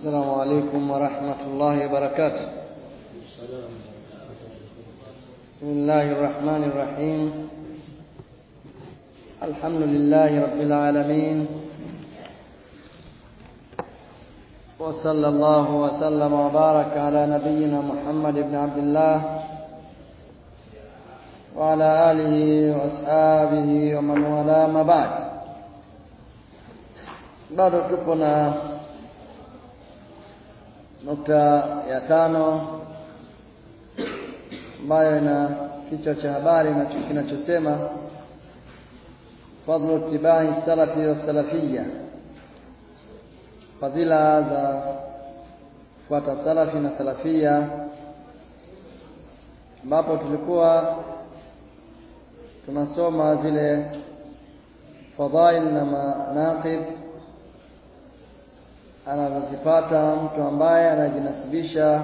السلام عليكم ورحمة الله وبركاته. بسم الله الرحمن الرحيم. الحمد لله رب العالمين. وصلى الله وسلم وبارك على نبينا محمد بن عبد الله وعلى آله وأصحابه ومن والاه ما بعد. tupo na nukta ya tano ambayo ina kichwa cha habari kinachosema fadlu tibai salafi wa salafia fadhila za kufuata salafi na salafia ambapo tulikuwa tunasoma zile fadhail na manaqib anazozipata mtu ambaye anajinasibisha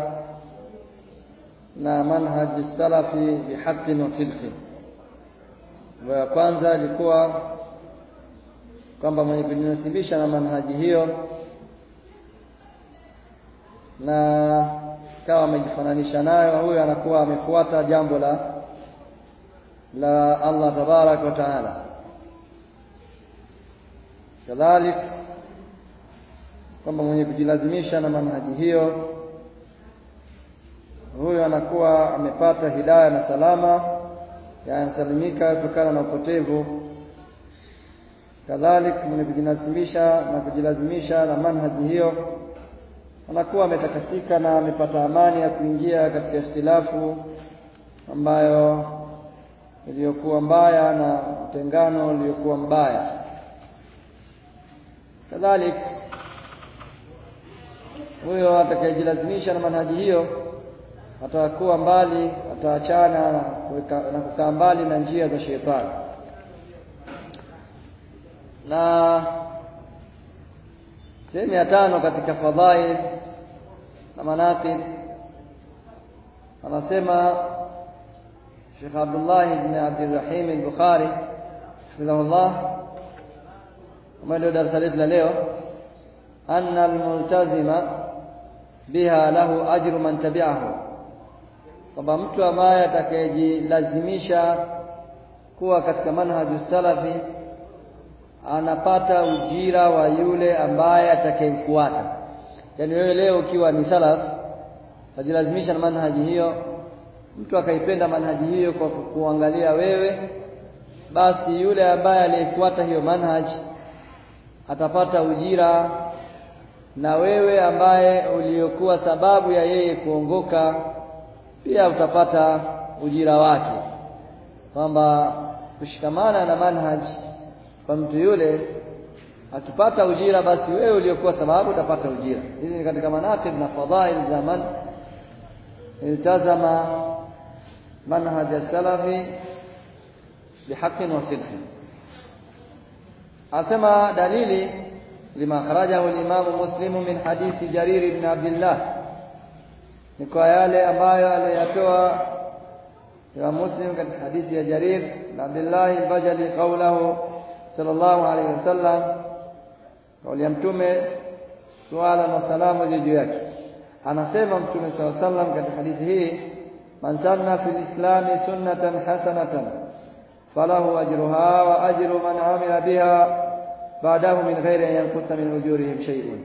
na manhaji salafi bihaqin wa sidqin. Ya kwanza ilikuwa kwamba mwenye kujinasibisha na manhaji hiyo na kawa amejifananisha nayo, huyo anakuwa amefuata jambo la la Allah tabaraka wa taala. Kadhalik kwamba mwenye kujilazimisha na manhaji hiyo huyo anakuwa amepata hidaya na salama, yanasalimika kutokana na upotevu. Kadhalik mwenye kujilazimisha na kujilazimisha na manhaji hiyo anakuwa ametakasika na amepata amani ya kuingia katika ikhtilafu ambayo iliyokuwa mbaya na utengano uliokuwa mbaya. Kadhalik huyo atakayejilazimisha na manhaji hiyo atakuwa mbali, ataachana na kukaa mbali na njia za shetani. Na sehemu ya tano katika fadhail na manaqib, anasema Sheikh Abdullah ibn Abdirrahim al-Bukhari hafidhahullah, ambayo ndio darasa letu la leo, anna almultazima biha lahu ajru man tabi'ahu, kwamba mtu ambaye atakayejilazimisha kuwa katika manhaju salafi anapata ujira wa yule ambaye atakayemfuata. Yaani wewe leo ukiwa ni salaf utajilazimisha na manhaji hiyo, mtu akaipenda manhaji hiyo kwa kuangalia wewe, basi yule ambaye aliyefuata hiyo manhaji atapata ujira na wewe ambaye uliokuwa sababu ya yeye kuongoka pia utapata ujira wake, kwamba kushikamana na manhaji kwa mtu yule akipata ujira, basi wewe uliokuwa sababu utapata ujira. Hizi ni katika manaqib na fadhail za man iltazama manhaj as-salafi bihaqqin wa sidqin. Asema dalili لما خرجه الإمام مسلم من حديث جرير بن عبد الله. نكو يالي أبايا ليتوى إمام مسلم كان حديث جرير بن عبد الله بجل قوله صلى الله عليه وسلم قول يمتومي سؤالا وسلام جيجيك أنا سيما مطومي صلى الله عليه وسلم كان حديث هي من سنة في الإسلام سنة حسنة فله أجرها وأجر من عمل بها baadahu min ghairi an yanqusa min ujurihim shay'un,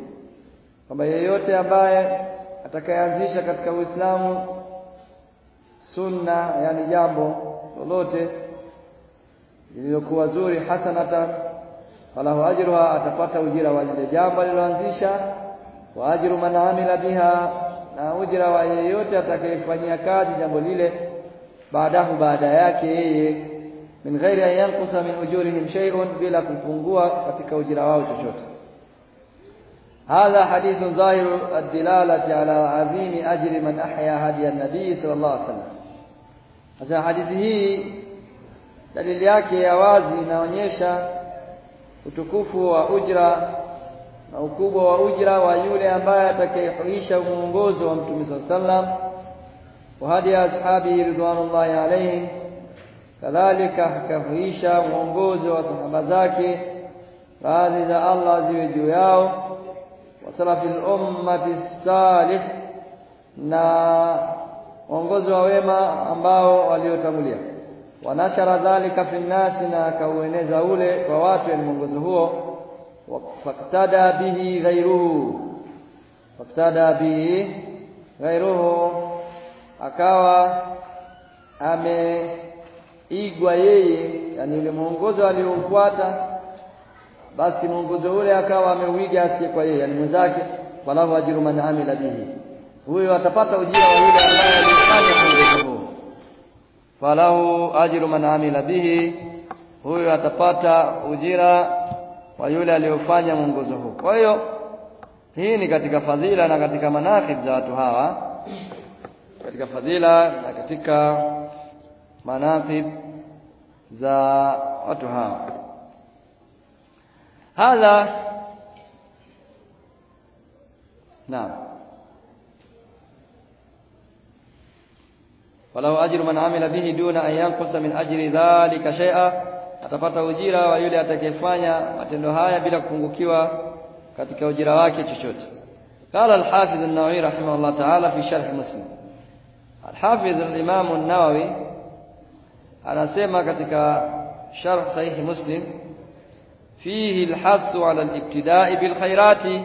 kwamba yeyote ambaye atakayeanzisha katika Uislamu sunna, yani jambo lolote lililokuwa zuri, hasanatan, falahu ajruha, atapata ujira wa lile jambo aliloanzisha, wa ajru man amila biha, na ujira wa yeyote atakayefanyia kazi jambo lile, baadahu, baada yake yeye من غير أن ينقص من أجورهم شيء بلا كنفنقوة فتكوجر واوتو هذا حديث ظاهر الدلالة على عظيم أجر من أحيا هدي النبي صلى الله عليه وسلم. هذا حديثه هي دليل yake ya wazi inaonyesha utukufu wa ujra na ukubwa wa ujra wa yule الله وسلم وهدي أصحابه رضوان الله عليهم. Kadhalika akahuisha mwongozo wa sahaba zake radhi za Allah ziwe juu yao. Wasalafi lummati salih na uongozi wa wema ambao waliotangulia. Wanashara dhalika fi nnasi na akaueneza ule kwa watu yani mwongozo huo. Faktada bihi ghairuhu faktada bihi ghairuhu akawa ameigwa yeye yani ule mwongozo aliofuata basi mwongozo ule akawa ameuiga asiye kwa yeye yani mwenzake falahu ajru man amila bihi huyo atapata ujira wa yule ambaye alifanya mwongozo huo falahu ajru man amila bihi huyo atapata ujira wa yule aliyofanya mwongozo huo. kwa hiyo hii ni katika fadhila na katika manakib za watu hawa katika fadhila na katika watu hawa hadha naam walau ajru man amila bihi duna an yanqusa min ajri dhalika shay'a atapata ujira wa yule atakayefanya matendo haya bila kupungukiwa katika ujira wake chochote قال الحافظ النووي رحمه الله تعالى في شرح مسلم الحافظ الإمام النووي anasema katika sharh sahihi muslim fihi alhasu ala alibtidai bilkhairati.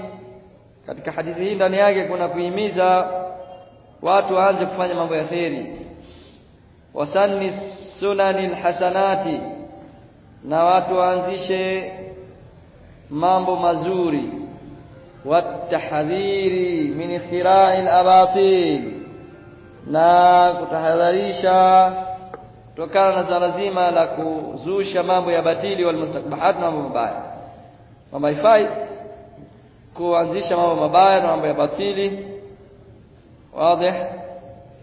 Katika hadithi hii ndani yake kuna kuhimiza watu waanze kufanya mambo ya kheri. Wasanni sunani alhasanati na watu waanzishe mambo mazuri. Watahdhiri min ikhtirai alabatil na kutahadharisha kutokana na swala zima la kuzusha mambo ya batili wal mustakbahat na mambo mabaya. Kwamba haifai kuanzisha mambo mabaya na mambo ya batili. Wazi.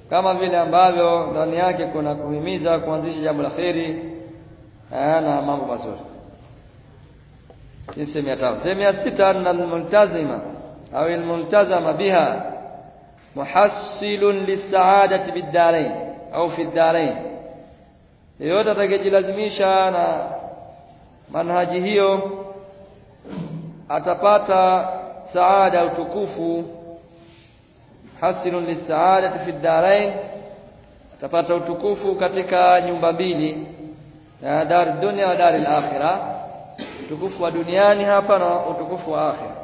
Kama vile ambavyo ndani yake kuna kuhimiza kuanzisha jambo la kheri na mambo mazuri. Hii ya tano. Sehemu ya sita anna almultazima au almultazama biha muhassilun lisaadati biddarain au fi yeyote atakayejilazimisha na manhaji hiyo atapata saada utukufu. Hasilun lisaadati fi ddarain atapata utukufu katika nyumba mbili na dar dunia wa dar al-akhirah. Utukufu wa duniani hapa na utukufu wa akhira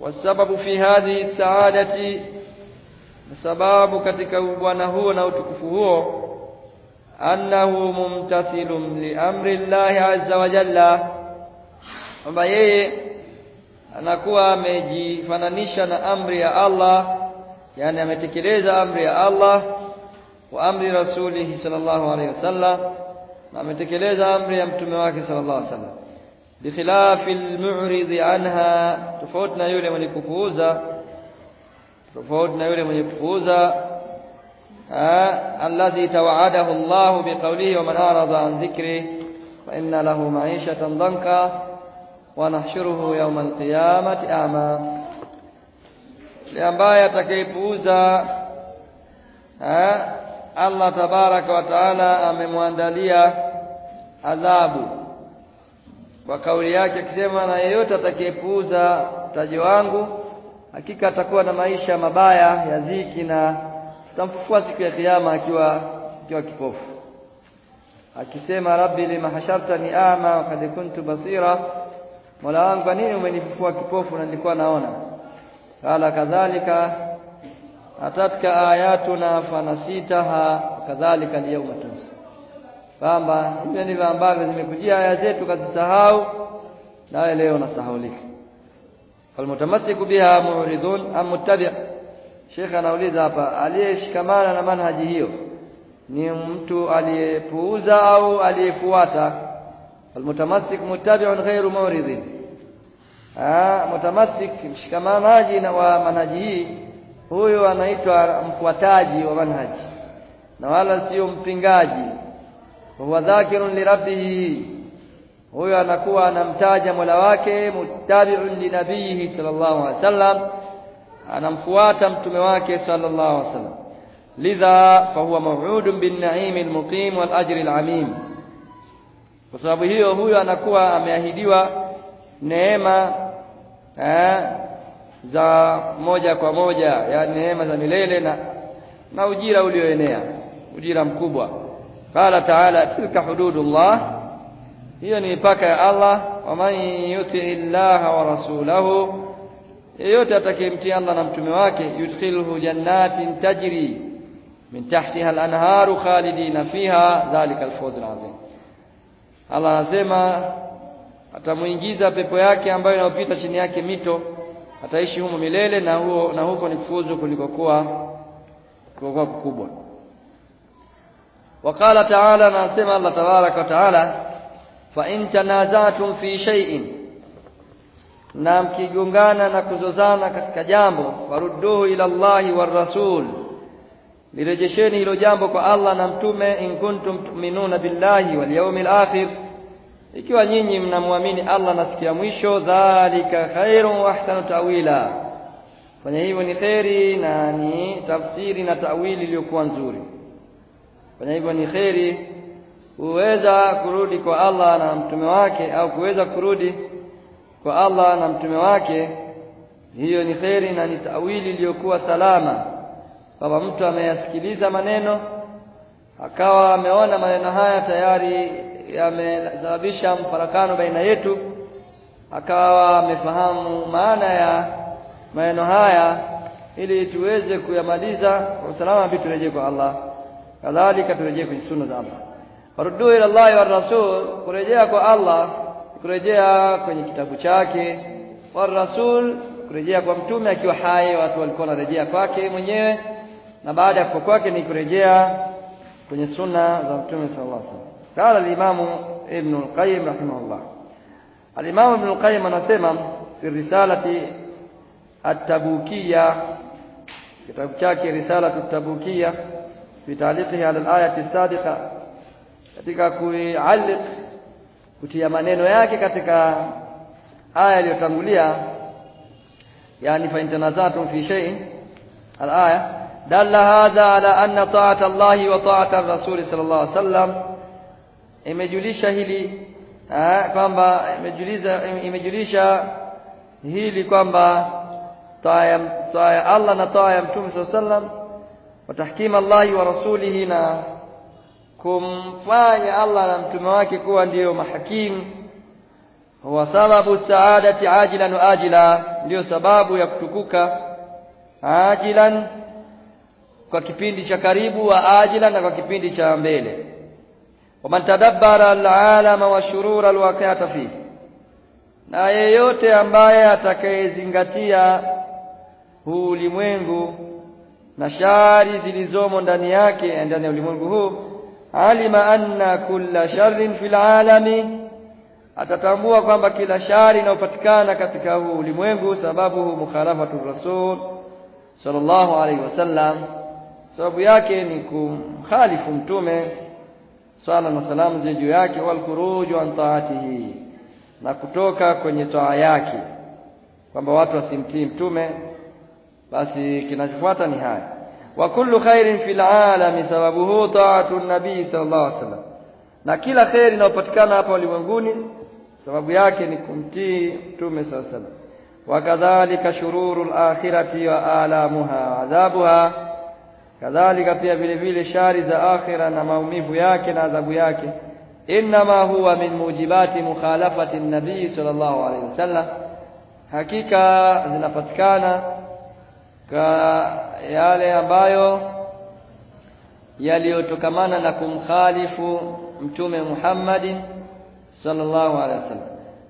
wasababu fi hadhihi saadati sababu katika bwana huo na utukufu huo أنه ممتثل لأمر الله عز وجل. وبيه أن أكوى ميجي فننشن أمر يا الله يعني متكريز أمر يا الله وأمر رسوله صلى الله عليه وسلم ما متكريز أمر يمتمواك صلى الله عليه وسلم بخلاف المعرض عنها تفوتنا يولي من يكفوزا تفوتنا يولي من يكفوزا alladhi tawa'adahu Allah biqawlihi wa man arada an dhikri fa inna lahu ma'ishatan danka wa nahshuruhu yawm alqiyamati a'ma yule ambaye atakayepuuza Allah tabaraka wa taala amemwandalia adhabu kwa kauli yake akisema na yeyote atakayepuuza utaji wangu hakika atakuwa na maisha mabaya ya dhiki na tutamfufua siku ya kiyama akiwa akiwa kipofu. Akisema rabbi lima hashartani ama wa kad kuntu basira. Mola wangu kwa nini umenifufua kipofu na nilikuwa naona? Qala kadhalika atatka ayatuna fanasitaha kadhalika alyawma tunsa. Kwamba hivyo ndivyo ambavyo zimekujia aya zetu kazisahau nawe leo nasahaulika falmutamassiku biha muridun am muttabi Sheikh anauliza hapa aliyeshikamana na manhaji hiyo ni mtu aliyepuuza au aliyefuata? Almutamassik muttabi'un ghairu ah mutamassik mshikamanaji na wa manhaji hii huyo anaitwa mfuataji wa manhaji na wala sio mpingaji. Huwa dhakirun lirabbihi, huyo anakuwa anamtaja Mola wake muttabi'un linabihi sallallahu alaihi wasallam anamfuata mtume wake sallallahu alaihi wasallam. Lidha fahuwa maw'udun bin na'im al-muqim wal ajri al-amim kwa sababu hiyo huyo anakuwa ameahidiwa neema eh, za moja kwa moja yani neema za milele na, na ujira ulioenea ujira mkubwa. Qala taala tilka hududullah. Hiyo ni mipaka ya Allah. Wa man yuti illaha wa rasulahu yeyote atakayemtii Allah na mtume wake yudkhilhu jannatin tajri min tahtiha al-anharu khalidina fiha dhalika al-fawz al-azim Allah anasema atamuingiza pepo yake ambayo inayopita chini yake mito ataishi humo milele na huo na huko ni kufuzu kulikokuwa kulikokuwa kukubwa وقال تعالى نسمع الله تبارك وتعالى فإن تنازعتم في شيء na mkigongana na kuzozana katika jambo farudduhu ila Allahi war rasul. Lirejesheni hilo jambo kwa Allah na mtume in kuntum tu'minuna billahi wal yawmil akhir. Ikiwa nyinyi mnamwamini Allah na siku ya mwisho dhalika khairun wa ahsanu ta'wila. Fanya hivyo ni kheri na ni tafsiri na tawili iliyokuwa nzuri. Fanya hivyo ni kheri huweza kurudi kwa Allah na mtume wake au kuweza kurudi kwa Allah na mtume wake hiyo ni kheri na ni tawili iliyokuwa salama. Kwamba mtu ameyasikiliza maneno akawa ameona maneno haya tayari yamesababisha mfarakano baina yetu akawa amefahamu maana ya maneno haya ili tuweze kuyamaliza kwa usalama pia turejee kwa Allah. Kadhalika turejee kwenye sunna za Allah. Waruduu ila Allah wa rasul kurejea kwa Allah kurejea kwenye kitabu chake. Wa rasul kurejea kwa mtume akiwa hai watu walikuwa wanarejea kwake mwenyewe. Na baada ya kufa kwake ni kurejea kwenye sunna za mtume sallallahu alaihi wasallam. Qala al-imamu ibn al-qayyim rahimahullah. Al-imamu ibn al-qayyim anasema fi risalati at-tabukiyya kitabu chake risalatu at-tabukiyya fi ta'liqihi ala al-ayati as-sabiqa katika kuialik kutia maneno yake katika aya iliyotangulia yani fa intanazatum fi shay'in alaya dalla hadha ala anna ta'ata Allahi wa ta'ata ar-rasul sallallahu alaihi wasallam imejulisha hili kwamba imejulisha imejulisha hili kwamba taa ya Allah na taa ya Mtume SAW sallam wa tahkim Allah wa rasulihi na kumfanya Allah na mtume wake kuwa ndiyo mahakimu. Huwa sababu saadati ajilan wa ajila ndiyo sababu ya kutukuka ajilan kwa kipindi cha karibu wa ajila na kwa kipindi cha mbele. Waman tadabbara alalama wa shurura alwaqi'ata fihi na yeyote ambaye atakayezingatia huu ulimwengu na shari zilizomo ndani yake ndani ya ulimwengu huu alima anna kulla sharrin fil alami. Atatambua kwamba kila shari inayopatikana katika huu ulimwengu sababu mukhalafatu rasul sallallahu alaihi wasallam sababu yake ni kumkhalifu mtume sala na salamu ziwe juu yake wal khuruju an taatihi na kutoka kwenye toa yake kwamba watu wasimtii mtume basi kinachofuata ni haya وكل خير في العالم سببه طاعة النبي صلى الله عليه وسلم. نكلا خير ينapatikan hapa ulimwenguni sababu yake ni kumtii mtume صلى الله عليه وسلم. وكذلك شرور الآخرة وآلامها وعذابها كذلك في vile vile shari za akhira na maumivu yake na adhabu انما هو من موجبات مخالفه النبي صلى الله عليه وسلم حقيقه zinapatikana yale ambayo yaliyotokamana na kumkhalifu mtume Muhammadin sallallahu alaihi wasallam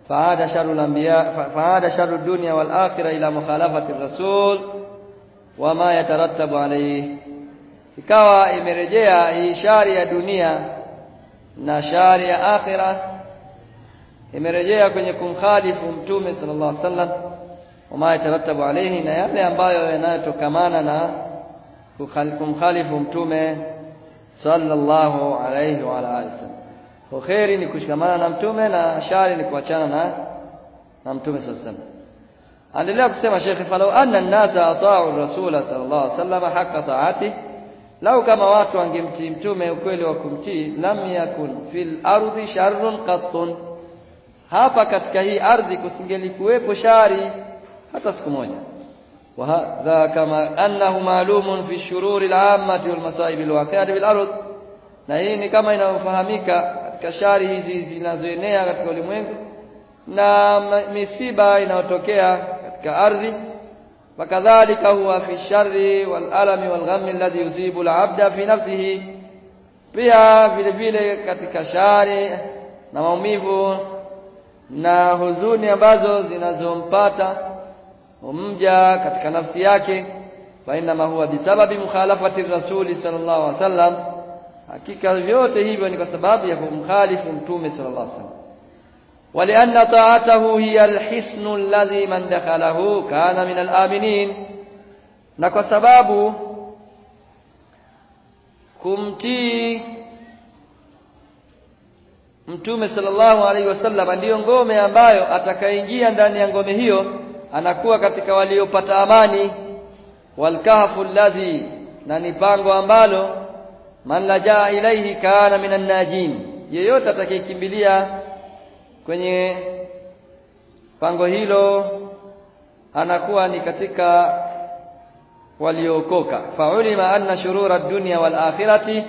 faada sharul anbiya faada sharud dunya wal akhirah ila mukhalafati rasul wama yatarattabu alayhi ikawa imerejea hii shari ya dunia na shari ya akhira imerejea kwenye kumkhalifu mtume sallallahu alaihi wasallam wama yatarattabu alayhi na yale ambayo yanayotokamana na kumkhalifu mtume sallallahu alayhi wa alihi wasallam kheri ni kushikamana na mtume na shari ni kuachana na na mtume sallallahu alayhi endelea kusema shekhe falau anna an-nasa ata'u rasula sallallahu alayhi wasallam haqqa ta'ati lau kama watu wangemtii mtume ukweli wa kumtii lam yakun fil ardi sharrun qattun hapa katika hii ardhi kusingelikuwepo shari hata siku moja وهذا كما أنه معلوم في الشرور العامة والمصائب الواقعة بالأرض na hii ni kama inayofahamika katika shari hizi zinazoenea katika ulimwengu na misiba inayotokea katika ardhi fakadhalika huwa fi shari wal alami wal ghammi alladhi yusibu al abda fi nafsihi pia vile vile katika shari na maumivu na huzuni ambazo zinazompata mja katika nafsi yake fa inma huwa bisababi mukhalafati rasuli sallallahu alaihi wasallam hakika vyote hivyo ni kwa sababu ya kumkhalifu mtume sallallahu alaihi wasallam ولأن طاعته هي الحصن الذي من دخله كان من الآمنين na kwa sababu kumtii mtume sallallahu alaihi wasallam ndiyo ngome ambayo atakayeingia ndani ya ngome hiyo anakuwa katika waliopata amani. Walkahfu alladhi na ni pango ambalo man lajaa ilaihi kana minan najin. Yeyote atakayekimbilia kwenye pango hilo anakuwa ni katika waliookoka. Faulima anna shurura dunya wal akhirati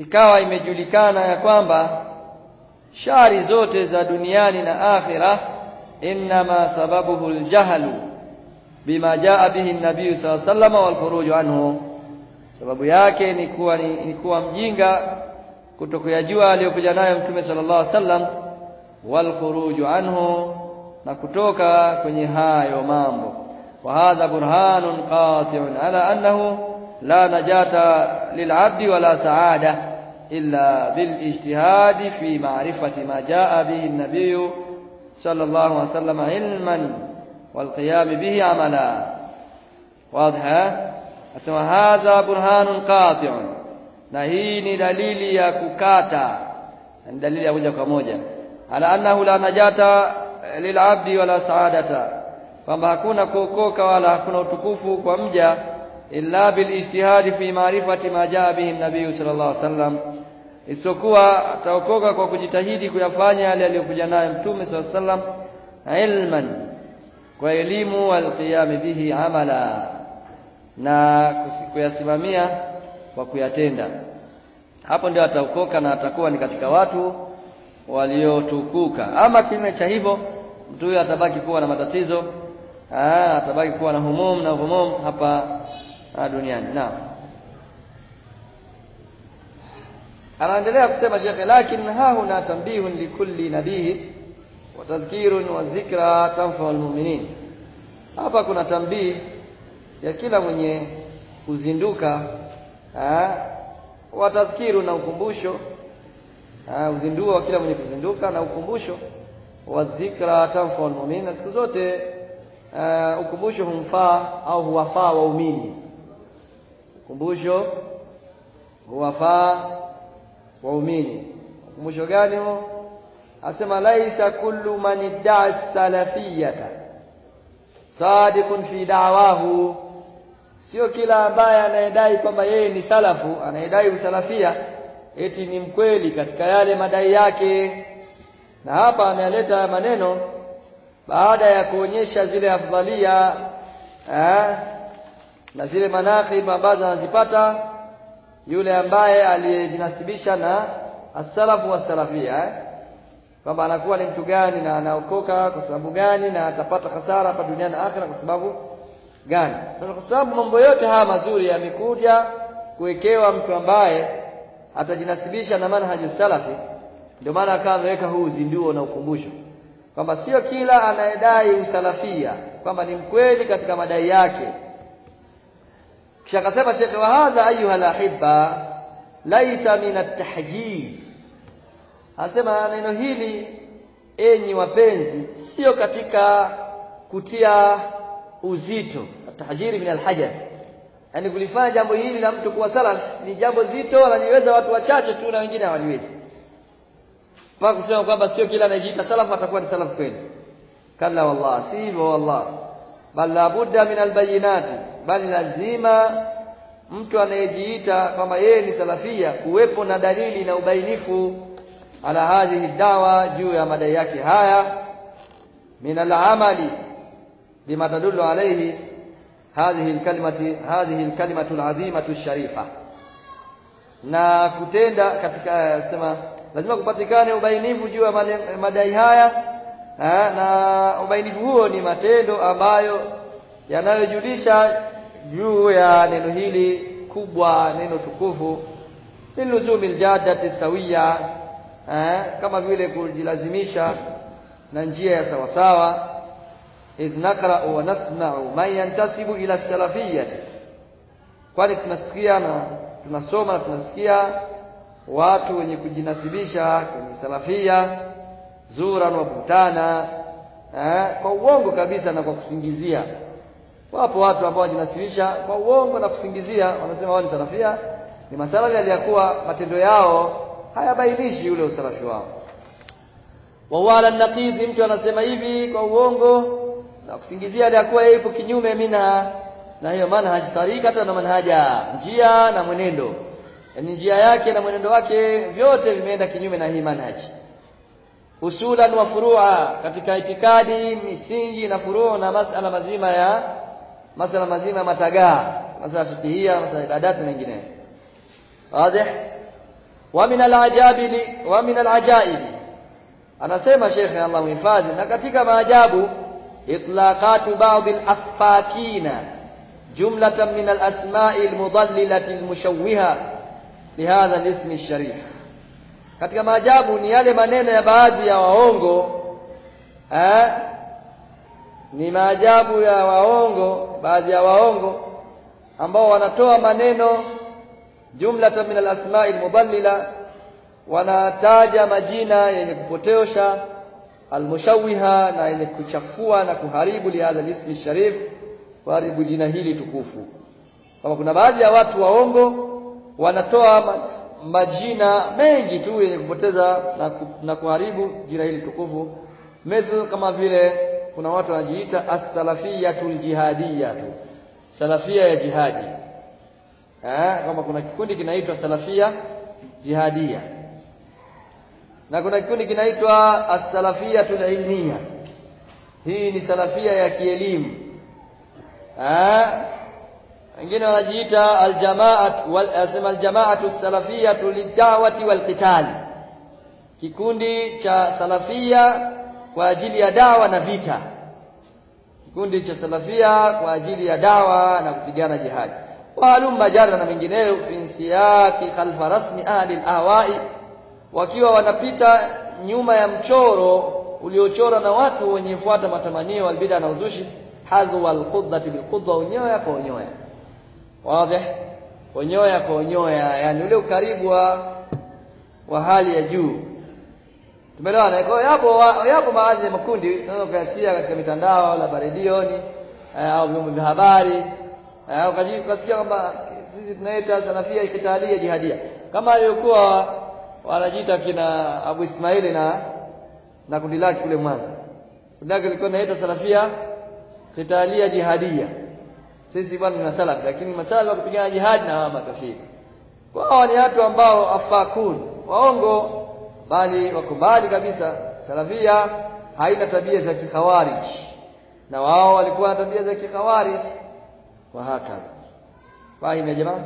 ikawa imejulikana ya kwamba shari zote za duniani na akhira inma sababuhu aljahlu bima jaa bihi an-nabiy sallallahu alayhi wasallam wal khuruj anhu sababu yake ni kuwa ni, ni kuwa mjinga kutokuyajua aliyokuja nayo mtume sallallahu alaihi wasallam wal khuruj anhu na kutoka kwenye hayo mambo wa hadha burhanun qati'un ala annahu la najata lil'abdi wala sa'ada illa bil ijtihad fi ma'rifati ma jaa bihi an-nabiy صلى الله عليه وسلم علما والقيام به عملا. واضح أسمع هذا برهان قاطع. نهيني دليل يا ككاتا يعني دليل يا وجهه كموجه على أنه لا نجاة للعبد ولا سعادة. فما hakuna كوكوكا ولا hakuna utukufu kwa إلا بالإجتهاد في معرفة ما جاء به النبي صلى الله عليه وسلم. Isokuwa ataokoka kwa kujitahidi kuyafanya yale aliyokuja nayo mtume swalla sallam ilman kwa elimu walqiyami bihi amala na kuyasimamia kwa kuyatenda. Hapo ndio ataokoka na atakuwa ni katika watu waliotukuka. Ama kinyume cha hivyo mtu huyo atabaki kuwa na matatizo atabaki kuwa na humum na humum hapa duniani. Naam anaendelea kusema shekhe lakin hahuna tambihun likulli nabii wa tadhkirun wa dhikra tanfa'u almu'minin. Hapa kuna tambii ya kila mwenye kuzinduka wa tadhkiru na ukumbusho uzinduo wa kila mwenye kuzinduka na ukumbusho wa dhikra tanfa'u almu'minin. Na siku zote aa, ukumbusho humfaa au huwafaa waumini. Ukumbusho huwafaa waumini. Ukumbusho gani huo? Asema laisa kullu man idda'a salafiyata sadiqun fi da'wahu. Sio kila ambaye anayedai kwamba yeye ni salafu anayedai usalafia eti ni mkweli katika yale madai yake. Na hapa amealeta maneno baada ya kuonyesha zile afdhalia eh, na zile manaqib ambazo anazipata yule ambaye aliyejinasibisha na as-salafu was-salafia eh? kwamba anakuwa ni mtu gani na anaokoka kwa sababu gani na atapata hasara hapa duniani na akhira kwa sababu gani sasa kwa sababu mambo yote haya mazuri yamekuja kuwekewa mtu ambaye atajinasibisha na manhaju salafi ndio maana akawa ameweka huu uzinduo na ukumbusho kwamba sio kila anayedai usalafia kwamba ni mkweli katika madai yake kisha akasema shekhe wa hadha ayuha lahibba laisa min at-tahjib. Asema neno hili enyi wapenzi sio katika kutia uzito. Tahjiri min alhajar. Yani kulifanya jambo hili la mtu kuwa sala ni jambo zito wanaliweza watu wachache tu na wengine hawaliwezi. Mpaka kusema kwamba sio kila anayejiita salafu atakuwa ni salafu kweli. Kalla wallah si hivyo wallah bal la budda min albayinati bali lazima mtu anayejiita kwamba yeye ni salafia kuwepo na dalili na ubainifu. Ala hadhihi dawa juu ya madai yake haya. Min al-amali bima tadullu alayhi hadhihi alkalimati hadhihi alkalimatu alazimatu sharifa. Na kutenda katika sema lazima kupatikane ubainifu juu ya madai haya. ha, na ubainifu huo ni matendo ambayo yanayojulisha juu ya neno hili kubwa neno tukufu. Liluzumi ljadati sawia eh, kama vile kujilazimisha na njia ya sawasawa. Idh nakra'u wa nasma'u man yantasibu ila salafiyati. Kwani tunasikia na tunasoma na tunasikia watu wenye kujinasibisha kwenye salafia zuran wa eh, kwa uongo kabisa na kwa kusingizia. Wapo watu ambao wajinasibisha kwa uongo na kusingizia wanasema wao ni salafia. Ni masalafi aliyakuwa matendo yao hayabainishi ule usalafi wao. Wa wala naqidhi mtu anasema hivi kwa uongo na kusingizia aliyakuwa ipo kinyume mina. Na hiyo manhaji tarika na manhaja njia na mwenendo. Yani njia yake na mwenendo wake vyote vimeenda kinyume na hii manhaj usulan wa furua katika itikadi misingi na furuu na masala mazima ya masala mazima matagaa masala fikihia masala ibadat na mengineyo واضح ومن العجائب ومن العجائب anasema shekhe Allah muhifadhi na katika maajabu itlaqatu ba'd al-affakina jumlatan min al-asma'i al-mudallilati al-mushawwiha lihadha al-ism al-sharif katika maajabu ni yale maneno ya baadhi ya waongo eh? Ni maajabu ya waongo baadhi ya waongo ambao wanatoa maneno jumlata min alasma'i almudallila wanataja majina yenye kupotosha almushawiha na yenye kuchafua na kuharibu lihadha lismi sharif kuharibu jina hili tukufu. Kama kuna baadhi ya watu waongo wanatoa majina mengi tu yenye kupoteza na, ku, na kuharibu jina hili tukufu. Mithl kama vile kuna watu wanajiita as-salafiyatul jihadiyatu salafia ya jihadi. Eh kama kuna kikundi kinaitwa salafia jihadia na kuna kikundi kinaitwa as-salafiyatul hii ni salafia ya kielimu. Eh wengine wanajiita aljamaat wal asema aljamaatu salafiyatu lidawati walqital. Kikundi cha salafia kwa ajili ya dawa na vita. Kikundi cha salafia kwa ajili ya dawa na kupigana jihadi. Waalum majara na mengineyo fi siyaki khalfa rasmi ahli alahwai wakiwa wanapita nyuma ya mchoro uliochora na watu wenye fuata matamanio albida na uzushi hadhu walqudda bilqudda unyoya kwa unyoya wazi. Onyoya kwa onyoya. Yani ule ukaribu wa wa hali ya juu. Tumeelewana? Kwa yapo yapo baadhi ya makundi. Unaweza kuyasikia katika mitandao la baredioni au vyombo vya habari. Ukasikia kwamba sisi tunaita salafia ikitalia jihadia. Kama aliyokuwa wanajiita kina Abu Ismaili na na kundi lake kule Mwanza kundi lake lilikuwa salafia kitalia jihadia sisi bwana tuna salaf lakini masala ya kupigana jihad na hawa makafiri. Wao ni watu ambao afakun waongo bali wakubali kabisa salafia haina tabia za kikhawarij. Na wao walikuwa na tabia za kikhawarij. Wa hakadha. Ya jamaa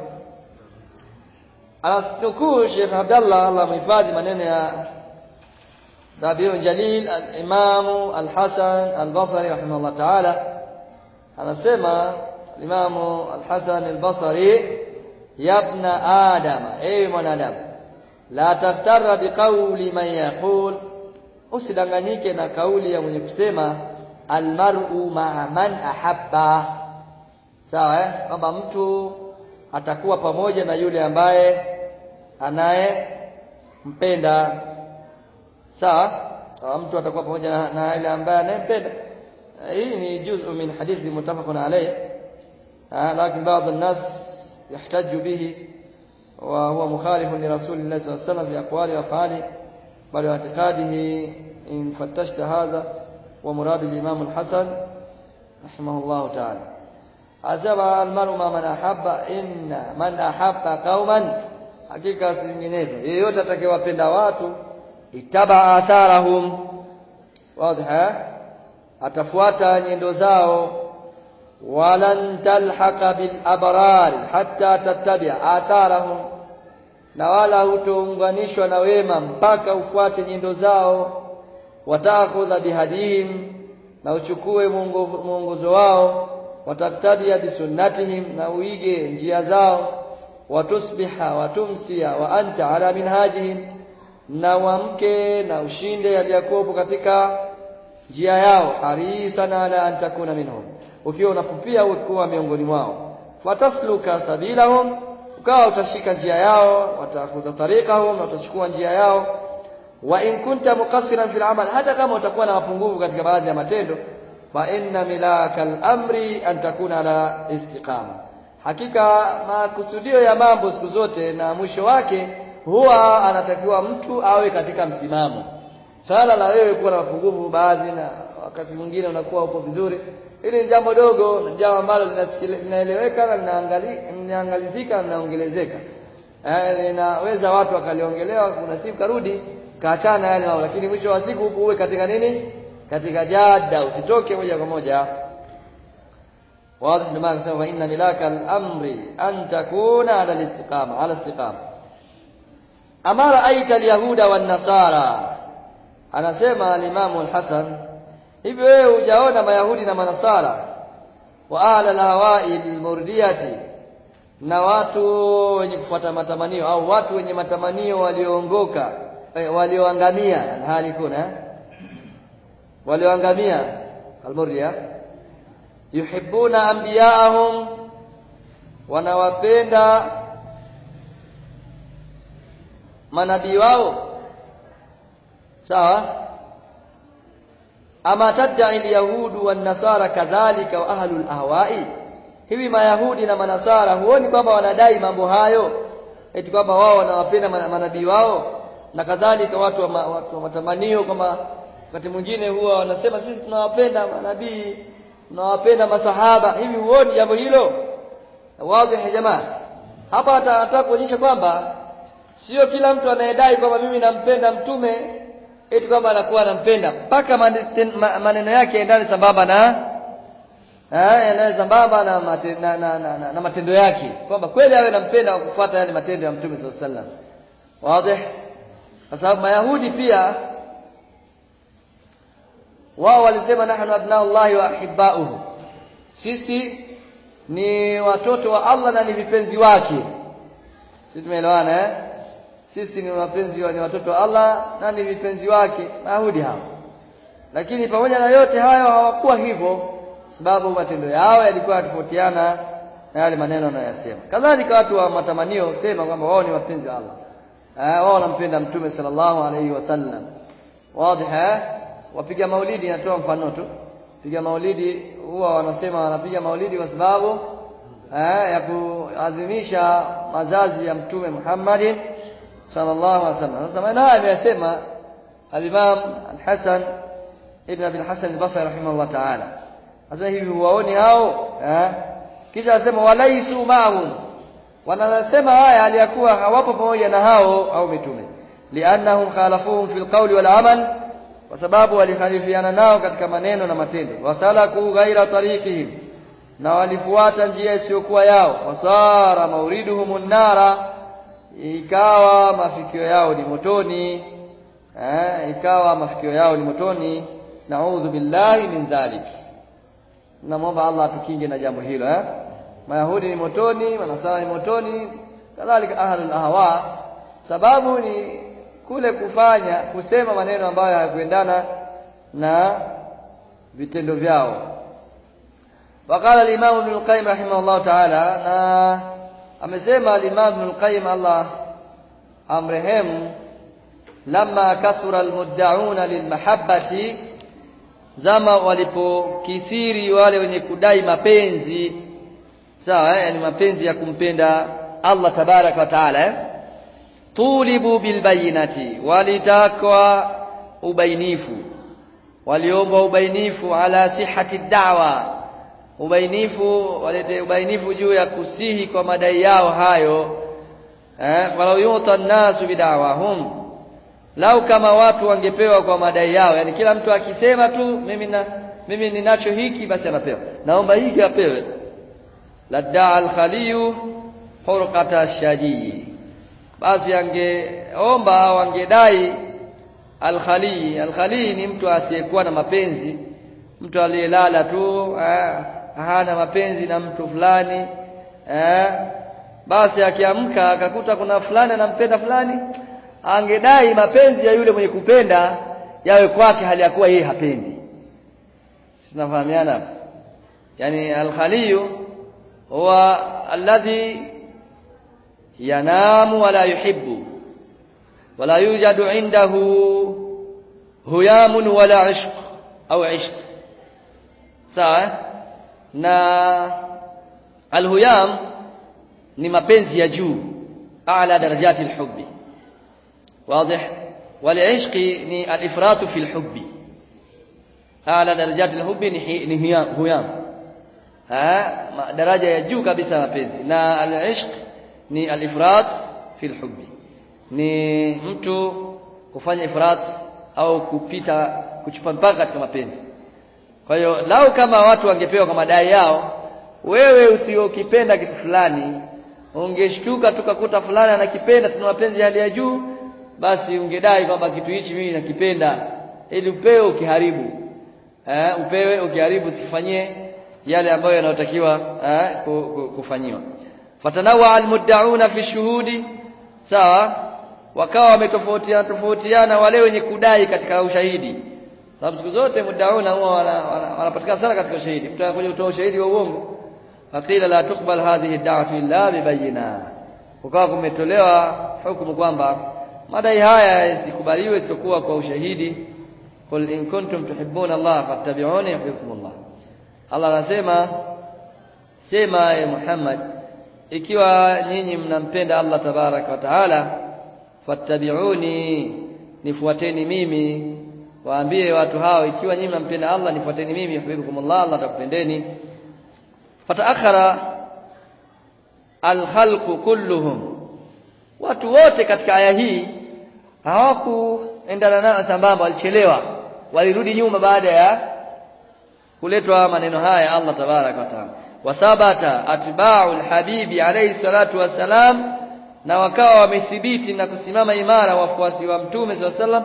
ananukuu Sheikh Abdallah Allah muhifadhi maneno ya tabiu jalil al-Imam al-Hasan al-Basri rahimahullah ta'ala anasema Imam al-Hasan al-Basri yabna adama ewe mwanadamu la tahtara biqauli man yaqul usidanganyike na kauli ya mwenye kusema almar'u ma'a man ahabba. Sawa eh? Kwamba mtu atakuwa pamoja na yule ambaye anaye mpenda sawa mtu atakuwa pamoja na, na yule ambaye anayempenda. Hii ni juz'u min hadithi mutafaqun alayh lakini baadhi الناس يحتج به وهو مخالف لرسول الله صلى الله عليه وسلم في أقواله وأفعاله بل واعتقاده إن فتشت هذا ومراد الإمام الحسن رحمه الله تعالى. أسبب المرء ما من أحب إن من أحب قوما hakika si vinginevyo yeyote atakayewapenda watu itaba atharahum wazi atafuata walan talhaqa bil حتى hatta tattabi'a na wala hutounganishwa na wema mpaka ufuate nyendo zao. Watakhudha bihadihim na uchukue mwongozo wao. Wataktadia bisunnatihim na uige njia zao. Watusbiha watumsia wa anta ala minhajihim na uamke na ushinde yaliyakuwepo katika njia yao. Harisan ala an takuna minhum ukiwa unapupia kuwa miongoni mwao. Fatasluka sabilahum ukawa utashika njia yao watakuza tariqahum na utachukua njia yao. Wa in kunta muqassiran fil amal hata kama utakuwa na mapungufu katika baadhi ya matendo fa inna milaka al-amri an takuna ala istiqama. Hakika makusudio ya mambo siku zote na mwisho wake huwa anatakiwa mtu awe katika msimamo. Swala la wewe kuwa na mapungufu baadhi na wakati mwingine unakuwa upo vizuri hili ni jambo dogo ni jambo ambalo linaeleweka na linaangalizika na linaongelezeka. Eh, linaweza watu wakaliongelewa kuna siku karudi kaachana yale mambo lakini mwisho wa siku huku uwe katika nini? Katika jada usitoke moja kwa moja. Wazi ndio maana sema inna milaka al-amri an takuna ala al-istiqama ala istiqama amara aita al-yahuda wan nasara anasema al-imam al-hasan hivi wewe hujaona mayahudi na manasara? Wa ahla al-hawai al-murdiyati na watu wenye kufuata matamanio au watu wenye matamanio walioongoka eh, walioangamia. Hali kuna eh? walioangamia almurdia yuhibbuna anbiyaahum. Wanawapenda manabii wao. Sawa ama tadai alyahudu wan nasara kadhalika wa ahlul ahwai? Hivi mayahudi na manasara huoni kwamba wanadai mambo hayo? Eti kwamba wao wanawapenda manabii wao? Na kadhalika watu wa, watu wa matamanio kwamba wakati mwingine huwa wanasema sisi tunawapenda manabii tunawapenda masahaba. Hivi huoni jambo hilo? Wazi jamaa. Hapa anataka kuonyesha kwamba sio kila mtu anayedai kwamba mimi nampenda mtume eti kwamba anakuwa anampenda. Mpaka maneno yake yaendane sambamba na yanaye sambamba na, mate, na, na, na, na, na matendo yake. Kwamba kweli awe nampenda wakufuata yale matendo ya mtume saa sallam wadhi kwa sababu mayahudi pia wao walisema nahnu abnaullahi wa ahibauhu sisi ni watoto wa Allah na ni vipenzi wake. Sisi tumeelewana eh sisi ni wapenzi wa, ni watoto wa Allah na ni vipenzi wake. Mayahudi hao. Lakini pamoja na yote hayo hawakuwa hivyo sababu matendo yao yalikuwa yatofautiana na yale maneno anayosema kadhalika watu wa matamanio sema kwamba wao ni wapenzi wa Allah. Eh wao wanampenda mtume sallallahu alaihi wasallam wazi eh? Wapiga maulidi natoa mfano tu. Piga maulidi huwa wanasema wanapiga maulidi kwa sababu eh, ya kuadhimisha mazazi ya mtume Muhammad صلى الله عليه وسلم. هذا سمع نائم يسمى الإمام الحسن ابن أبي الحسن البصري رحمه الله تعالى. هذا أزاهي بواوني هاو كيش أسمى وليسوا معهم. وأنا سمى هاي هل يكوى وابو بواوني نهاو أو متومي لأنهم خالفوهم في القول والعمل وسبابوا ولخالفين ناو كتك منينو نمتينو وسلكوا غير طريقهم. نوالفواتا جيسيوكوا ياو وصار موردهم النار وصار موردهم النار ikawa mafikio yao ni motoni eh, ikawa mafikio yao ni motoni naudhu billahi min dhalik namwomba Allah atukinge na jambo hilo eh mayahudi ni motoni manasara ni motoni kadhalika ahlul ahwa sababu ni kule kufanya kusema maneno ambayo hayakuendana na vitendo vyao وقال الإمام ابن القيم رحمه الله تعالى na amesema al-Imam Ibn al-Qayyim Allah amrehemu lamma kathura al-muddauna lilmahabbati zama walipokithiri wale wenye kudai mapenzi sawa eh? yani mapenzi ya kumpenda Allah tabaraka wa taala eh? tulibu bilbayinati walitakwa ubainifu waliomba ubainifu ala sihati da'wa ubainifu walete ubainifu juu ya kusihi kwa madai yao hayo eh falau yuta nasu bidawahum. Lau kama watu wangepewa kwa madai yao yani kila mtu akisema tu mimi na mimi ninacho hiki basi anapewa. Naomba hiki apewe. Ladda al-khaliyu hurqata shajii basi angeomba au angedai al-khali. Al-khali ni mtu asiyekuwa na mapenzi mtu aliyelala tu eh, hana mapenzi na mtu fulani eh, basi akiamka akakuta kuna fulani anampenda fulani angedai mapenzi ya yule mwenye kupenda yawe kwake hali ya kuwa yeye hapendi. Tunafahamiana? Yani al-khaliyu huwa alladhi yanamu wala yuhibbu wala yujadu indahu huyamun wala ishq au ishq. Sawa na alhuyam ni mapenzi ya juu a'la darajati alhubbi واضح والعشق ni alifratu fi alhubbi a'la darajati alhubbi ni huyam ha daraja ya juu kabisa mapenzi na alishq ni alifrat fi alhubbi ni mtu kufanya ifrat au kupita kuchupa mpaka katika mapenzi kwa hiyo lau kama watu wangepewa kwa madai yao wewe usiokipenda kitu fulani ungeshtuka tukakuta fulani anakipenda tuna mapenzi hali ya juu basi ungedai kwamba kitu hichi mimi nakipenda ili upewe ukiharibu. Eh, upewe ukiharibu sifanyie yale ambayo yanayotakiwa eh, kufanyiwa. Fatanawa almuddauna fi shuhudi sawa? Wakawa wametofautiana tofautiana wale wenye kudai katika ushahidi sababu siku zote muddauna huwa wanapatikana sana katika ushahidi. Mtu anakuja kutoa ushahidi wa uongo. Faqila la tuqbal hadhihi da'watu illa bibayina ukawa kumetolewa hukumu kwamba madai haya yasikubaliwe isipokuwa kwa ushahidi. Qul in kuntum tuhibbuna Allah fattabi'uni yuhibbukum Allah. Allah anasema sema e Muhammad ikiwa nyinyi mnampenda Allah tabaraka wa taala fattabi'uni nifuateni mimi waambie watu hao ikiwa nyinyi mnampenda Allah nifuateni mimi yuhibbukumullah Allah atakupendeni. Fataakhara alkhalqu kulluhum. Watu wote katika aya hii hawakuendana nao sambamba walichelewa. Walirudi nyuma baada ya kuletwa maneno haya Allah tabarak wa taala. Wathabata atba'u alhabibi alayhi salatu wassalam na wakawa wamethibiti na kusimama imara wafuasi wa mtume sallallahu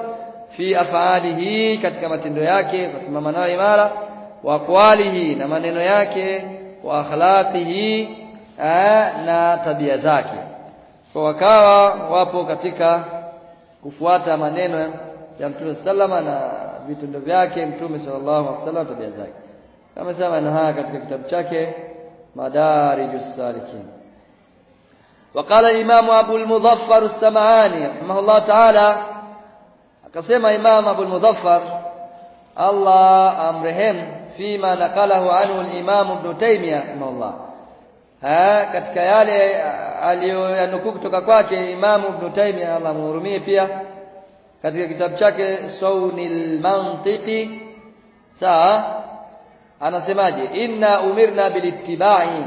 fi afalihi katika matendo yake kusimama nayo imara wa aqwalihi na maneno yake wa akhlaqihi na tabia zake kwa wakawa wapo katika kufuata maneno ya Mtume sallama na vitendo vyake Mtume sallallahu alaihi wasallam tabia zake kama sema maneno haya katika kitabu chake Madarijus Salikin وقال الإمام أبو المظفر السمعاني رحمه الله تعالى akasema Imam Abu al-Mudhaffar Allah amrehem fima naqalahu anhu al-Imam Ibn Taymiyyah rahimahullah ha katika yale aliyoyanukuu kutoka kwake Imam Ibn Taymiyyah Allah mhurumie pia katika kitabu chake Sawnil Mantiqi sawa anasemaje inna umirna bilittiba'i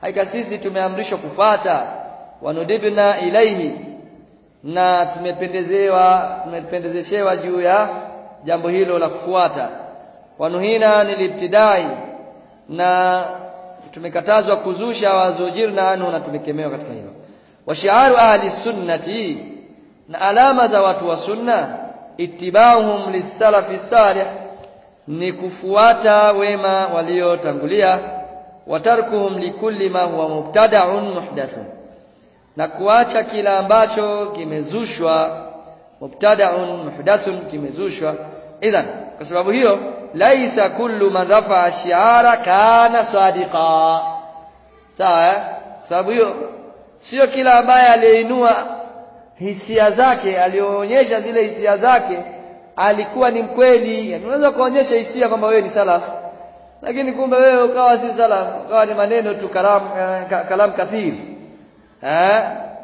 haika sisi tumeamrishwa kufuata wanudibna ilaihi na tumependezewa tumependezeshewa juu ya jambo hilo la kufuata. Wanuhina nilibtidai na tumekatazwa kuzusha wazujirna anu na tumekemewa katika hilo. Washiaru ahli sunnati na alama za watu wa sunna ittibauhum lisalafi salih ni kufuata wema waliotangulia watarkuhum likulli ma huwa mubtada'un muhdathun na kuacha kila ambacho kimezushwa. Mubtada'un muhdathun kimezushwa. Idhan kwa sababu hiyo laisa kullu man rafa'a shi'ara kana sadiqa. Sawa kwa sababu hiyo sio kila ambaye aliyeinua hisia zake aliyoonyesha zile hisia zake alikuwa ni mkweli. Yani unaweza kuonyesha hisia kwamba wewe ni salaf lakini kumbe wewe ukawa si salaf ukawa ni maneno tu kalam kalam kathiri eh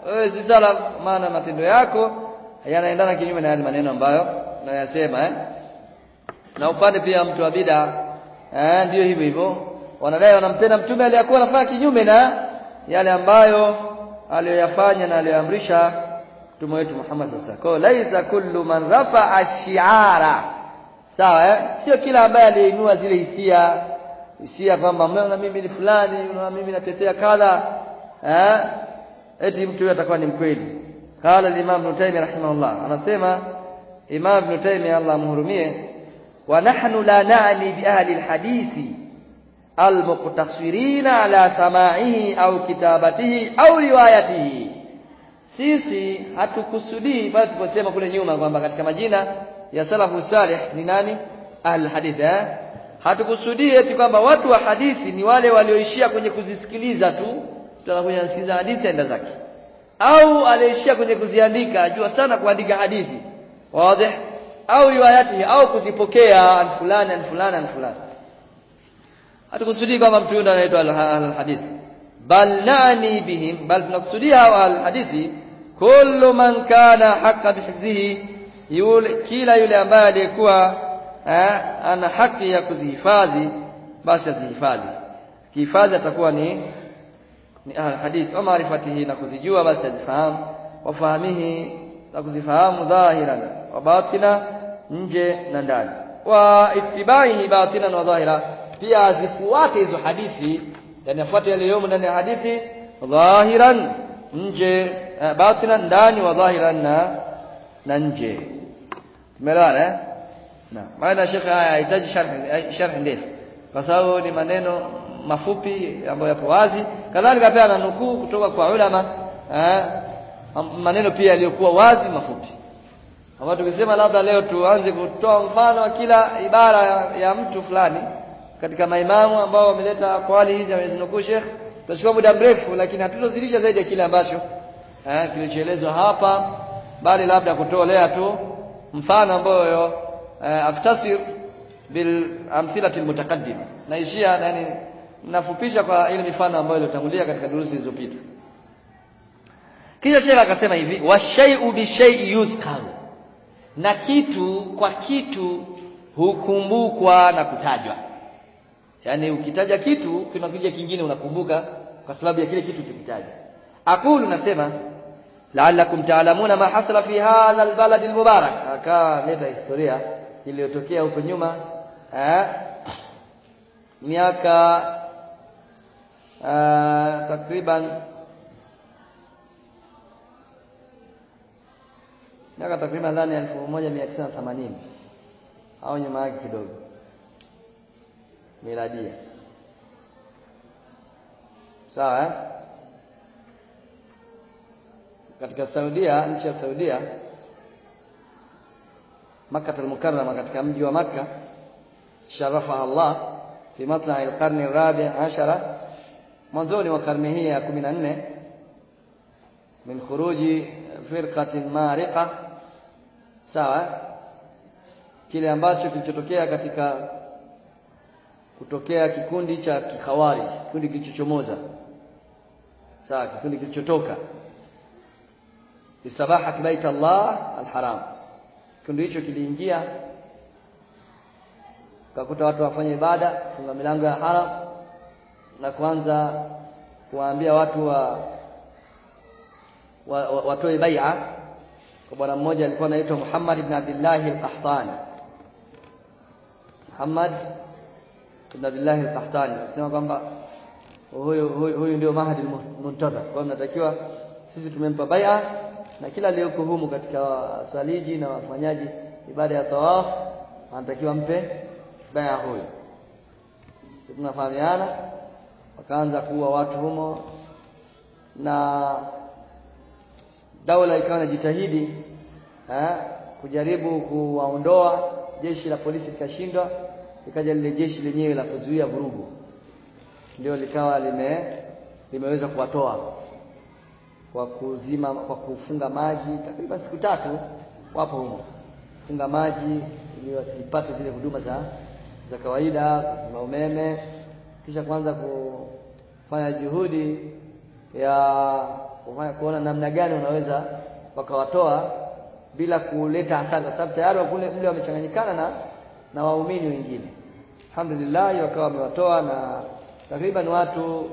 wewe si salaf maana matendo yako yanaendana kinyume na yale maneno ambayo nayasema eh? Na upande pia mtu wa bid'a eh ndio hivyo hivyo. Wanadai wanampenda mtume aliyakuwa anafanya kinyume na yale ambayo aliyoyafanya na aliyoamrisha mtume wetu Muhammad sasa kwa laisa kullu man rafa'a shi'ara. Sawa eh? sio kila ambaye aliinua zile hisia hisia kwamba mimi ni fulani mimi natetea kadha eh eti mtu huyo atakuwa ni mkweli. Qala al-imam ibn taymiyyah rahimahullah. Anasema imam ibn taymiyyah Allah amhurumie wa nahnu la na'ni bi ahli al-hadithi al-muqtasirina ala sama'ihi au kitabatihi au riwayatihi. Sisi hatukusudii bali tuliposema kule nyuma kwamba katika majina ya salafu salih ni nani? Ahli hadith eh? Hatukusudii eti kwamba watu wa hadithi ni wale walioishia kwenye kuzisikiliza tu tutakuja kusikiliza hadithi aenda zake. Au aliishia kwenye kuziandika ajua sana kuandika hadithi. Wazi. Au riwayati au kuzipokea an fulani an fulani an fulani. Hatukusudii kwamba mtu yule anaitwa al-hadith bal nani bihim bal tunakusudia hawa al-hadithi kullu man kana haqqa bihifdhihi yule kila yule ambaye alikuwa ana haki ya kuzihifadhi basi azihifadhi. Kihifadhi atakuwa ni ni ahli hadith wa maarifatihi na kuzijua basi azifahamu wafahamihi na kuzifahamu dhahiran wa batina nje na ndani wa ittibaihi batinan wa dhahira pia azifuate hizo hadithi yani afuate yaliyomo ndani ya hadithi dhahiran nje batinan ndani wa dhahiran na na nje tumeelewana eh na maana shekhe haya hahitaji sharh sharh ndefu kwa sababu ni maneno mafupi ambayo yapo wazi. Kadhalika pia na nukuu kutoka kwa ulama eh, maneno pia yaliyokuwa wazi mafupi. Ambao tukisema labda leo tuanze kutoa mfano wa kila ibara ya, mtu fulani katika maimamu ambao wameleta kwali hizi amezinukuu Sheikh tutachukua muda mrefu lakini hatutozidisha zaidi ya kile ambacho eh, kilichoelezwa hapa bali labda kutolea tu mfano ambayo eh, aktasir bil amthilati naishia yani nafupisha kwa ile mifano ambayo ilitangulia katika durusi zilizopita. Kisha shekh akasema hivi washai'u bishai'i yuzkaru. Na kitu kwa kitu hukumbukwa na kutajwa. Yani ukitaja kitu kinakuja kingine unakumbuka kwa sababu ya kile kitu kikitaja. Aqulu nasema la'allakum ta'lamuna ma hasala fi hadha albalad almubarak. Akaa leta historia iliyotokea huko nyuma eh? Miaka eh, takriban miaka takriban ndani ya 1980 au nyuma yake kidogo. Miladia. Sawa eh? katika Saudia nchi ya Saudia Makkah al-Mukarrama katika mji wa Makkah شرفها الله في مطلع القرن الرابع عشر. منزول وقرنه من أنه من خروج فرقة مارقة. سواء كلي أنباتش كل تتوكيا كتك كتوكيا كيكوندي كي كخواري كوندي كيشوموزا سواء كوندي كيشوتوكا استباحت بيت الله الحرام. كوندي كيشو كلي kakuta watu wafanye ibada funga milango ya haram na kwanza kuwaambia watu wa, wa, wa watoe bai'a. Kwa bwana mmoja alikuwa anaitwa Muhammad ibn Abdullah al-Qahtani. Muhammad ibn Abdullah al-Qahtani. Akisema kwamba huyu huyu, ndio Mahdi al-Muntadhar kwa mnatakiwa sisi tumempa bai'a na kila aliyoko humu katika waswaliji na wafanyaji ibada ya tawaf anatakiwa mpe bai'a huyu. Tunafahamiana wakaanza kuua watu humo na daula ikawa inajitahidi kujaribu kuwaondoa. Jeshi la polisi likashindwa ikaja lile jeshi lenyewe la kuzuia vurugu. Ndio likawa lime limeweza kuwatoa kwa kuzima kwa kufunga maji. Takriban siku tatu wapo humo. Funga maji ili wasipate zile huduma za za kawaida kuzima umeme kisha kwanza kufanya juhudi ya kufanya kuona namna gani unaweza wakawatoa bila kuleta hasara kwa sababu tayari kule mle wamechanganyikana na na waumini wengine. Alhamdulillah wakawa wamewatoa na takriban watu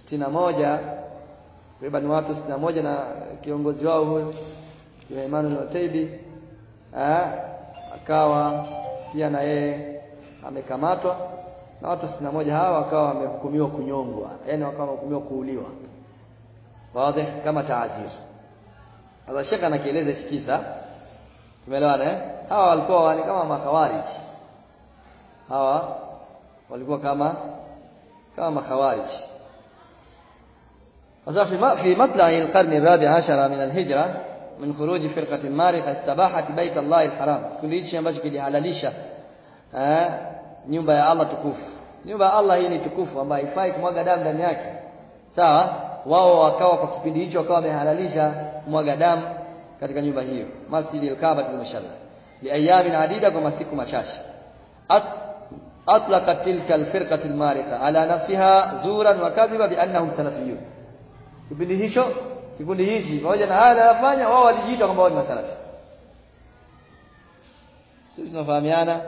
sitini moja takriban watu sitini moja na kiongozi wao huyo Emmanuel Oteibi akawa pia na yeye amekamatwa na watu sitini moja hawa wakawa wamehukumiwa kunyongwa yani wakawa wamehukumiwa kuuliwa. Wazi kama taazir hapo shaka anakieleza hichi kisa. Tumeelewana eh? Hawa walikuwa wani kama makhawarij. Hawa walikuwa kama kama makhawarij. Hasa fi ma fi matla al-qarn ar-rabi' ashara min al-hijra min khuruj firqati marika istabahat bait Allah al-haram. Kulichi ambacho kilihalalisha eh, nyumba ya Allah tukufu. Nyumba ya Allah hii ni tukufu ambayo haifai kumwaga damu ndani yake. Sawa? Wao wakawa kwa kipindi hicho wakawa wamehalalisha kumwaga damu katika nyumba hiyo. Masjid al-Kaaba li ayamin adida kwa masiku machache. At, atlaqat tilka al-firqatu al-mariqa ala nafsiha zuran wa kadhiba bi annahum salafiyun. Kipindi hicho kikundi hichi pamoja na haya yanafanya wao walijiita kwamba wao ni masalafi sisi tunafahamiana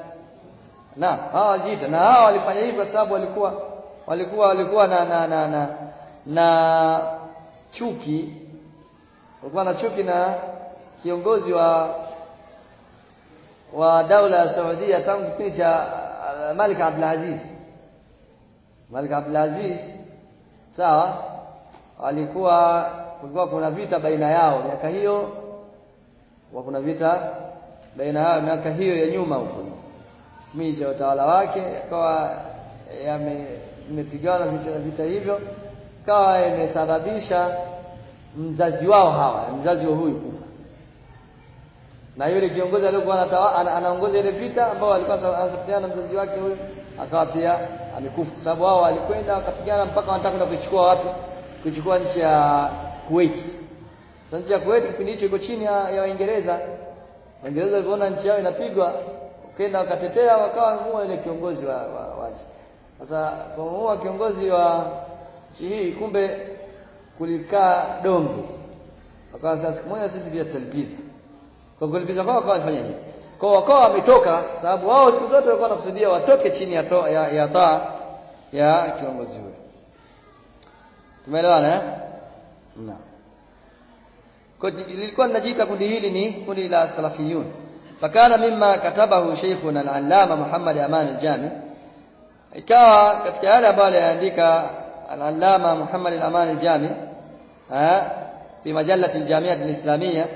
na hawa walijiita. Na hawa walifanya hivi kwa sababu walikuwa walikuwa walikuwa na na na na, na chuki. Walikuwa na chuki na kiongozi wa wa daula ya Saudia tangu kipindi cha Malik Abdul Aziz Malik Abdul Aziz sawa walikuwa kulikuwa kuna vita baina yao miaka hiyo. Kulikuwa kuna vita baina yao miaka hiyo ya nyuma huko kipindi ya utawala wake kwa yamepigana vita, vita hivyo kawa imesababisha mzazi wao hawa mzazi wa huyu kufa. Na yule kiongozi aliyokuwa anaongoza ile vita ambao alikuwa anasapigana na mzazi wake huyu akawa pia amekufa. Kwa sababu wao walikwenda wakapigana mpaka wanataka kwenda kuchukua wapi? Kuchukua nchi ya Kuwait. Sasa nchi ya Kuwait kipindi hicho iko chini ya, ya Waingereza. Waingereza walipoona nchi yao inapigwa wakaenda wakatetea wakawa muua ile kiongozi wa, wa, wa sasa kwa kiongozi wa nchi hii kumbe kulikaa donge. Wakawa sasa siku moja sisi pia tutalipiza. Kwa kulipiza kwao wakawa wafanya hivi. Kwa wakawa wametoka sababu wao siku zote walikuwa wanakusudia watoke chini ya, to, ya, ya taa ya kiongozi huyo. Tumeelewana eh? Naam. Kwa lilikuwa linajiita kundi hili ni kundi la salafiyun fakana mimma katabahu sheikhuna al-allama Muhammad Aman al-Jami. Ikawa katika yale ambayo aliandika al-allama Muhammad al-Aman al-Jami fi majalati al-jamiati al-islamia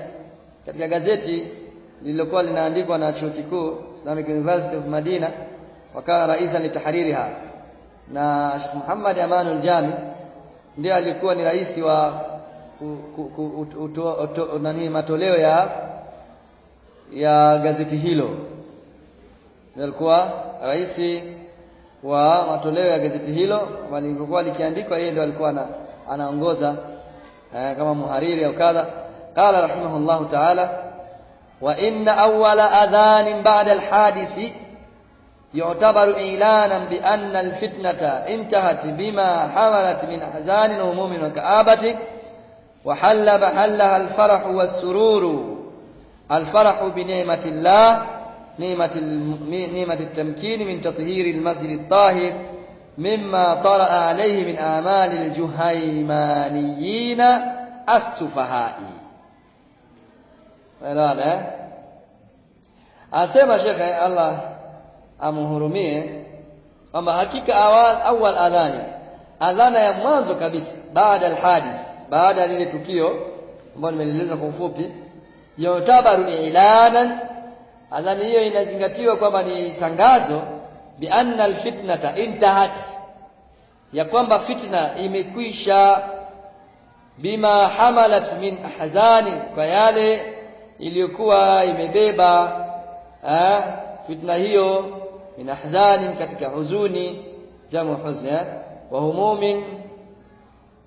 katika gazeti lililokuwa linaandikwa na chuo kikuu Islamic University of Madina wakawa raisa litahaririha na Sheikh Muhammad Aman al-Jami ndiye alikuwa ni rais wa nani matoleo ya ya gazeti hilo alikuwa rais wa matoleo ya gazeti hilo lilikuwa likiandikwa yeye ndio alikuwa ana, anaongoza eh, kama muhariri au kadha qala rahimahullahu ta'ala wa inna awwala adhan ba'da al-hadith يعتبر إعلانا بأن الفتنة انتهت بما حملت من أحزان وهموم وكآبة وحل محلها الفرح والسرور الفرح بنعمة الله نعمة التمكين من تطهير المسجد الطاهر مما طرأ عليه من آمال الجهيمانيين السفهاء. فلا لا أسمى شيخ الله أمهرمي أما حقيقة أول, أول أذان. أذان يمانزو كبس بعد الحادث بعد ذلك تكيو أمان من لذلك yutabaru ilanan adhani hiyo inazingatiwa kwamba ni tangazo bi anna alfitnata intahat. Ya kwamba fitna imekwisha. Bima hamalat min ahzani kwa yale iliyokuwa imebeba eh, fitna hiyo min ahzani katika huzuni jamu huzni eh? wa humumin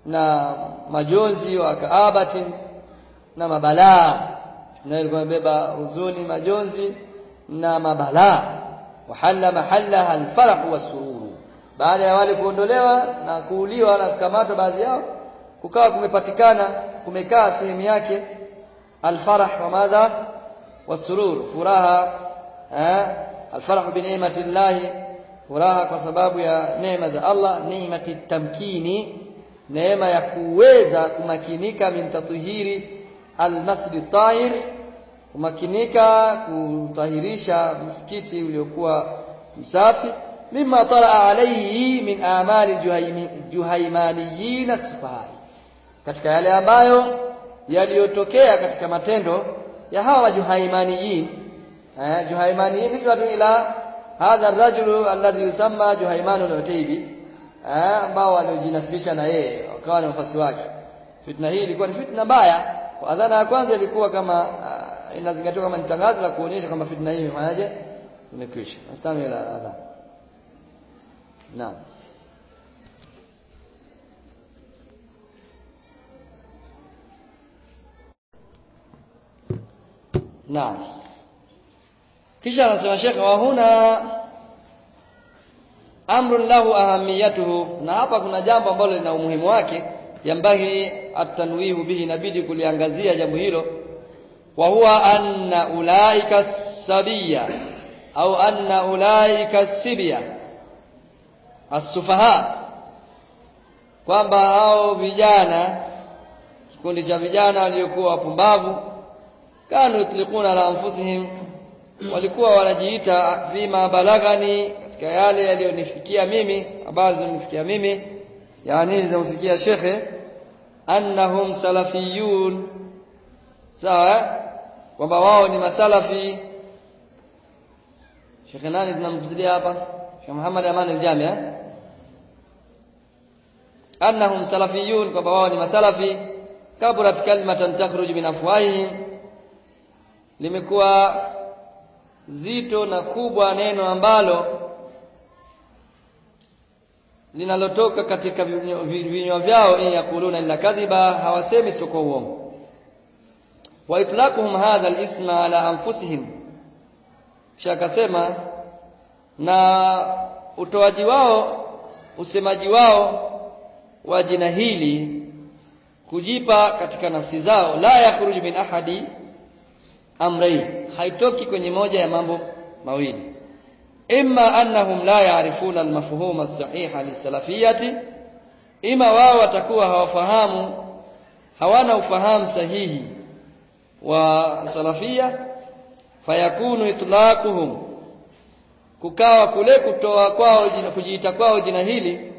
na majonzi wa kaabatin na mabalaa na ilikuwa imebeba huzuni majonzi na mabalaa. Wahalla mahallaha alfarah wasururu baada ya wale kuondolewa na kuuliwa na kukamatwa baadhi yao kukawa kumepatikana kumekaa sehemu yake alfarah wa madha? Wasurur furaha eh? Alfarah bi ni'mati furaha kwa sababu ya neema za Allah ni'mati tamkini. Neema ya kuweza kumakinika min tatuhiri almasjid tahir kumakinika kutahirisha msikiti uliokuwa msafi. Mima talaa alayhi min amali juhaimaniyin as-sufahai katika yale ambayo yaliyotokea katika matendo ya hawa juhaimaniyin eh juhaimaniyin nisbatu ila hadha ar-rajul alladhi yusamma juhaimanu al-utaybi eh ambao waliojinasibisha na yeye wakawa ni wafasi wake. Fitna hii ilikuwa ni fitna mbaya. Adhana ya kwanza ilikuwa kama uh, inazingatiwa kama ni tangazo la kuonyesha kwamba fitna hii imefanyaje? Imekwisha. Astami la adha. Naam. Naam. Kisha anasema shekhe wa huna amrun lahu ahamiyatuhu. Na hapa kuna jambo ambalo lina umuhimu wake yambahi atanwihu bihi inabidi kuliangazia jambo hilo wa huwa anna ulaika sabia au anna ulaika sibia as-sufaha. Kwamba hao vijana kikundi cha vijana waliokuwa wapumbavu kanu yutliquna ala anfusihim walikuwa wanajiita fima balagani katika yale yaliyonifikia mimi ambazo zimenifikia mimi yani zimfikia shekhe annahum salafiyun. Sawa kwamba wao ni masalafi. Sheikh nani tunamkusudia hapa? Sheikh Muhammad Aman al-Jami eh? Annahum salafiyun kwamba wao ni masalafi. Kaburat kalimatan takhruj min afwahihim. Limekuwa zito na kubwa neno ambalo linalotoka katika vinywa vyao in yakuluna illa kadhiba hawasemi isipokuwa uongo hadha al-isma ala anfusihim. Kisha akasema na utoaji wao usemaji wao wa jina hili kujipa katika nafsi zao la yakhruju min ahadi amrai haitoki kwenye moja ya mambo mawili. Imma annahum la yaarifuna almafhuma as-sahiha lisalafiyati ima wao watakuwa hawafahamu hawana ufahamu sahihi wa salafia fayakunu itlaquhum kukawa kule kutoa kwao jina kujiita kwao jina hili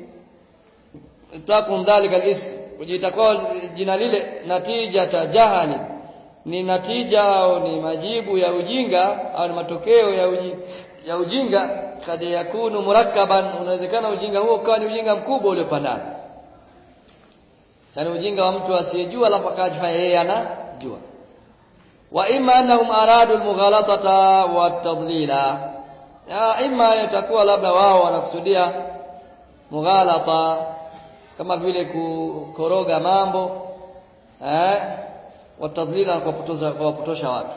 itlaquhum dhalika al-ism kujiita kwao jina lile natija tajahali ni natija au ni majibu ya ujinga au ni matokeo ya ujinga ya ujinga kad yakunu murakkaban unawezekana ujinga huo ukawa ni ujinga mkubwa uliopandana yani ujinga wa mtu asiyejua alafu akajifanya yeye anajua wa imma annahum aradu almughalatata watadlila ya imma itakuwa labda wao wanakusudia mughalata kama vile kukoroga mambo eh watadlila kuwapotosha kuwapotosha watu.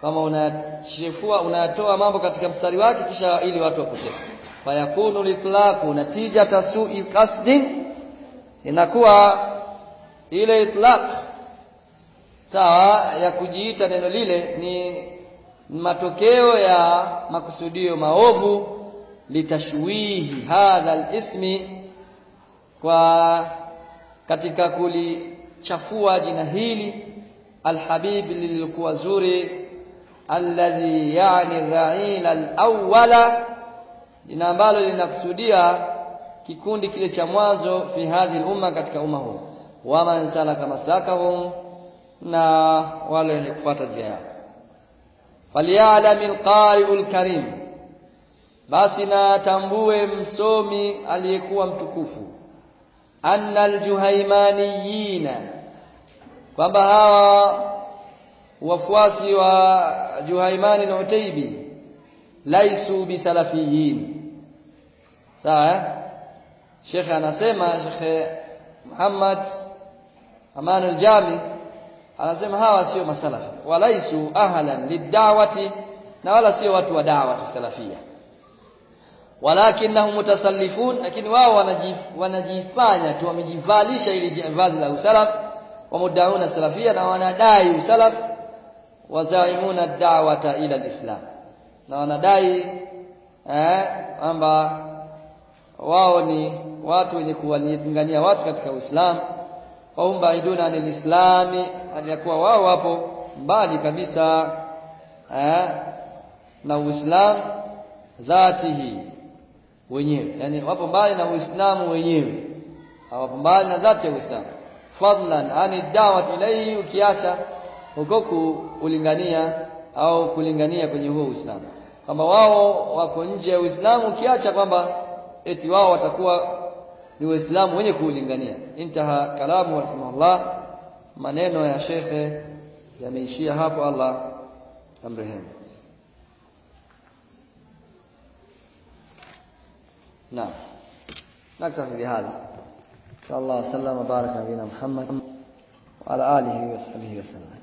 Kama unachefua unatoa mambo katika mstari wake kisha ili watu wapotee fayakunu litlaqu natija tasui qasdin inakuwa ile itlaq sawa ya kujiita neno lile ni matokeo ya makusudio maovu litashwihi hadha alismi kwa katika kulichafua jina hili alhabib lilikuwa zuri alladhi yani ra'il al-awwala jina ambalo linakusudia kikundi kile cha mwanzo fi hadhi umma katika umma huu. Waman salaka maslakahum na wale wenye kufuata njia yao. Falyalam alqari'u alkarim basi na msomi aliyekuwa mtukufu. Anna aljuhaimaniyina kwamba hawa wafuasi wa Juhaimani na Utaibi laisu bisalafiyin sawa Sheikh anasema Sheikh Muhammad Aman al-Jami anasema hawa sio masalafi walaisu ahlan lidawati na wala sio watu wa da'wa salafia. Walakinahum mutasallifun lakini wao wanajifanya tu wamejivalisha ili vazi la usalaf wamudauna salafia na wanadai usalaf wazaimuna da'wata ila alislam. Na wanadai eh kwamba wao ni watu wenye kuwalingania watu katika Uislamu wahum baiduna anil islami aliyakuwa wao wapo mbali kabisa eh, na Uislamu dhatihi wenyewe. Yani wapo mbali na Uislamu wenyewe. Hawapo mbali na dhati ya Uislamu. Fadlan ani da'wat ilayhi ukiacha huko kulingania au kulingania kwenye huo Uislamu. Kama wao wako nje ya Uislamu ukiacha kwamba eti wao watakuwa ni Waislamu wenye kuulingania intaha kalamu rahimahullah maneno ya shekhe yameishia hapo Allah amrehemu نعم نكتفي بهذا إن شاء الله وسلم وبارك نبينا محمد وعلى آله وصحبه وسلم